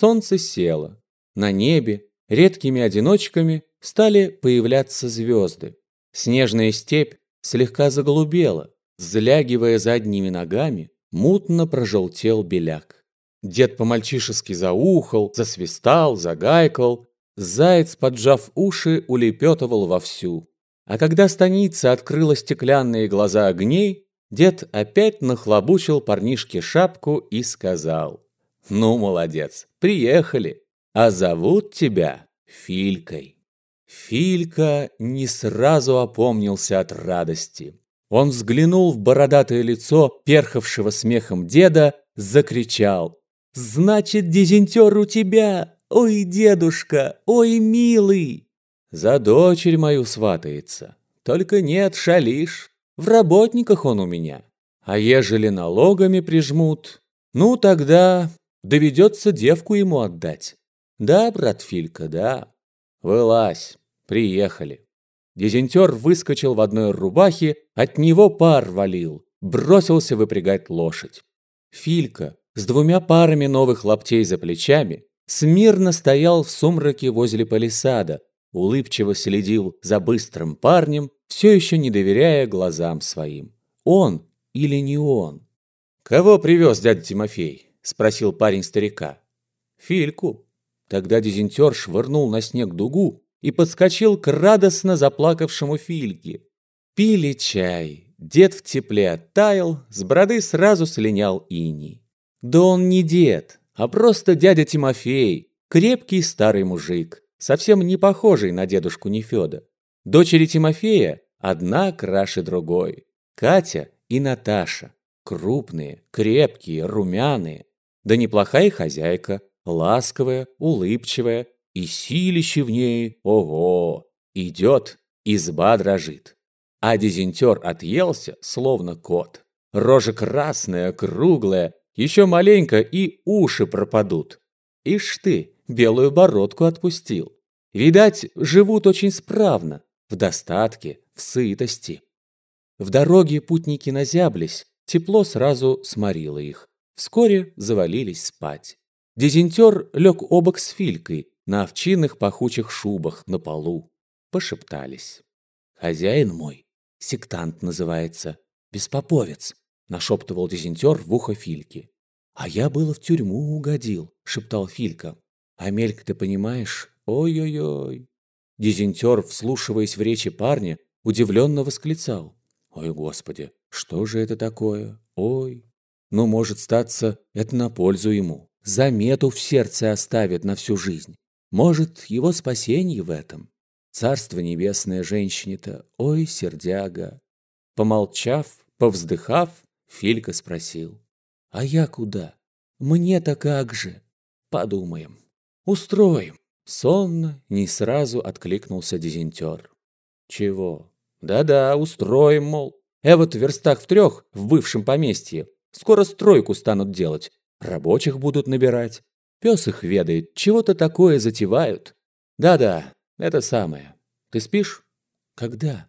Солнце село. На небе редкими одиночками стали появляться звезды. Снежная степь слегка заголубела. Злягивая задними ногами, мутно прожелтел беляк. Дед по-мальчишески заухал, засвистал, загайкал. Заяц, поджав уши, улепетывал вовсю. А когда станица открыла стеклянные глаза огней, дед опять нахлобучил парнишке шапку и сказал, «Ну, молодец, приехали, а зовут тебя Филькой». Филька не сразу опомнился от радости. Он взглянул в бородатое лицо перхавшего смехом деда, закричал, «Значит, дизентер у тебя! Ой, дедушка, ой, милый!» За дочерь мою сватается. Только нет, шалишь. В работниках он у меня. А ежели налогами прижмут, ну тогда доведется девку ему отдать. Да, брат Филька, да. Вылазь, приехали. Дизентер выскочил в одной рубахе, от него пар валил, бросился выпрягать лошадь. Филька с двумя парами новых лаптей за плечами смирно стоял в сумраке возле палисада, улыбчиво следил за быстрым парнем, все еще не доверяя глазам своим. Он или не он? «Кого привез дядя Тимофей?» – спросил парень старика. «Фильку». Тогда дизентер швырнул на снег дугу и подскочил к радостно заплакавшему Фильке. Пили чай. Дед в тепле оттаял, с бороды сразу слинял иней. Да он не дед, а просто дядя Тимофей, крепкий старый мужик, совсем не похожий на дедушку Нефёда. Дочери Тимофея одна краше другой. Катя и Наташа. Крупные, крепкие, румяные. Да неплохая хозяйка, ласковая, улыбчивая. И силище в ней, ого, идет, изба дрожит. А дизентер отъелся, словно кот. Рожа красная, круглая, еще маленько и уши пропадут. Ишь ты, белую бородку отпустил. Видать, живут очень справно, в достатке, в сытости. В дороге путники назяблись, тепло сразу сморило их. Вскоре завалились спать. Дизентер лег обок с Филькой на овчинных пахучих шубах на полу. Пошептались. «Хозяин мой, сектант называется, беспоповец», нашептывал дизентер в ухо Фильки. «А я было в тюрьму угодил», шептал Филька. «Амелька, ты понимаешь, Ой-ой-ой. Дизентер, вслушиваясь в речи парня, удивленно восклицал. Ой, господи, что же это такое? Ой. Ну, может статься, это на пользу ему. Замету в сердце оставит на всю жизнь. Может, его спасение в этом. Царство небесное женщине-то, ой, сердяга. Помолчав, повздыхав, Филька спросил. А я куда? Мне-то как же? Подумаем. Устроим. Сонно, не сразу откликнулся дизентер. Чего? Да-да, устроим, мол. Э вот в верстах в трех, в бывшем поместье, скоро стройку станут делать, рабочих будут набирать. Пес их ведает, чего-то такое затевают. Да-да, это самое. Ты спишь? Когда?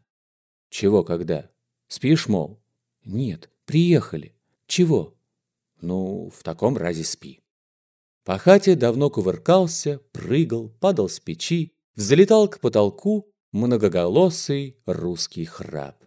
Чего когда? Спишь, мол? Нет, приехали. Чего? Ну, в таком разе спи. По хате давно кувыркался, прыгал, падал с печи, взлетал к потолку многоголосый русский храп.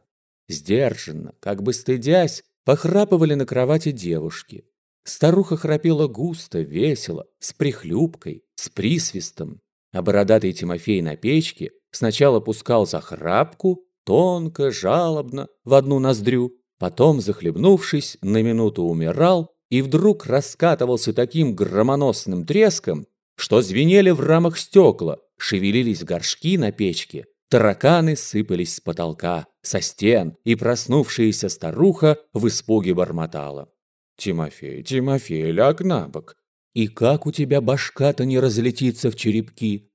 Сдержанно, как бы стыдясь, похрапывали на кровати девушки. Старуха храпела густо, весело, с прихлюпкой, с присвистом, а бородатый Тимофей на печке сначала пускал за храпку, тонко, жалобно, в одну ноздрю, потом, захлебнувшись, на минуту умирал, и вдруг раскатывался таким громоносным треском, что звенели в рамах стекла, шевелились горшки на печке, тараканы сыпались с потолка, со стен, и проснувшаяся старуха в испуге бормотала. «Тимофей, Тимофей, ляг на бок. И как у тебя башка-то не разлетится в черепки?»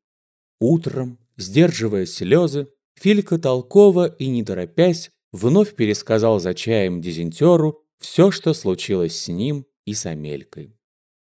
Утром, сдерживая слезы, Филька толково и не торопясь вновь пересказал за чаем дизентеру все, что случилось с ним и с Амелькой.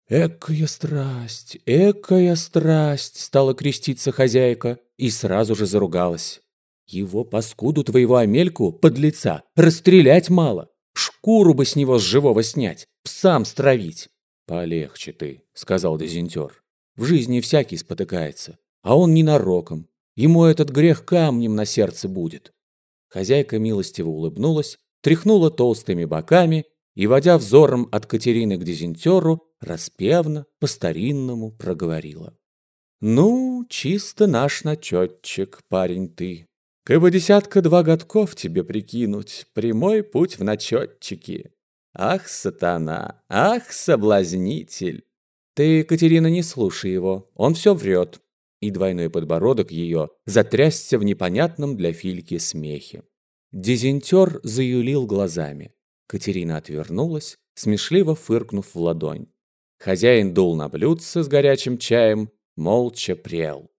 «Экая страсть, экая страсть!» стала креститься хозяйка и сразу же заругалась. «Его паскуду твоего Амельку, подлеца, расстрелять мало, шкуру бы с него с живого снять, псам стравить». «Полегче ты», — сказал дезентер. В жизни всякий спотыкается, а он ненароком. Ему этот грех камнем на сердце будет. Хозяйка милостиво улыбнулась, тряхнула толстыми боками и, водя взором от Катерины к дизентеру, распевно, по-старинному проговорила. «Ну, чисто наш начетчик, парень ты. Кабы десятка-два годков тебе прикинуть, прямой путь в начетчики. Ах, сатана, ах, соблазнитель!» «Ты, Катерина, не слушай его, он все врет». И двойной подбородок ее затрясся в непонятном для Фильки смехе. Дизентер заюлил глазами. Катерина отвернулась, смешливо фыркнув в ладонь. Хозяин дул на блюдце с горячим чаем, молча прел.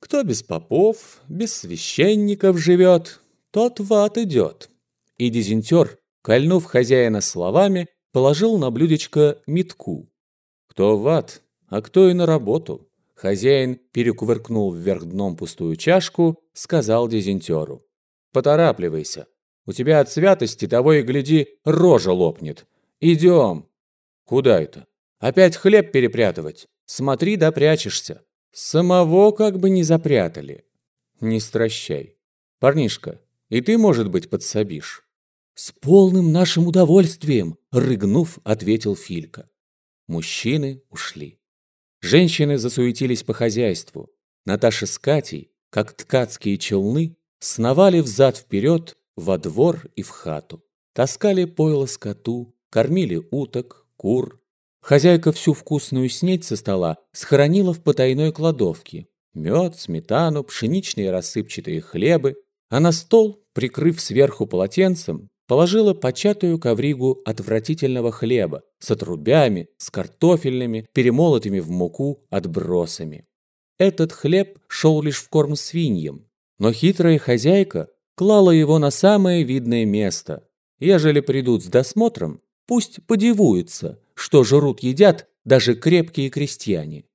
Кто без попов, без священников живет, тот в ад идет. И дизентер, кольнув хозяина словами, положил на блюдечко метку. Кто в ад, а кто и на работу. Хозяин перекувыркнул вверх дном пустую чашку, сказал дизентеру. Поторапливайся. У тебя от святости того и гляди, рожа лопнет. Идем. Куда это? Опять хлеб перепрятывать? Смотри, да прячешься. Самого как бы не запрятали. Не стращай. Парнишка, и ты, может быть, подсобишь? С полным нашим удовольствием, рыгнув, ответил Филька. Мужчины ушли. Женщины засуетились по хозяйству. Наташа с Катей, как ткацкие челны, Сновали взад-вперед во двор и в хату. Таскали пойло скоту, кормили уток, кур. Хозяйка всю вкусную снеть со стола схоронила в потайной кладовке. Мед, сметану, пшеничные рассыпчатые хлебы. А на стол, прикрыв сверху полотенцем, положила початую ковригу отвратительного хлеба с отрубями, с картофельными, перемолотыми в муку отбросами. Этот хлеб шел лишь в корм свиньям, но хитрая хозяйка клала его на самое видное место. Ежели придут с досмотром, пусть подивуются, что жрут едят даже крепкие крестьяне.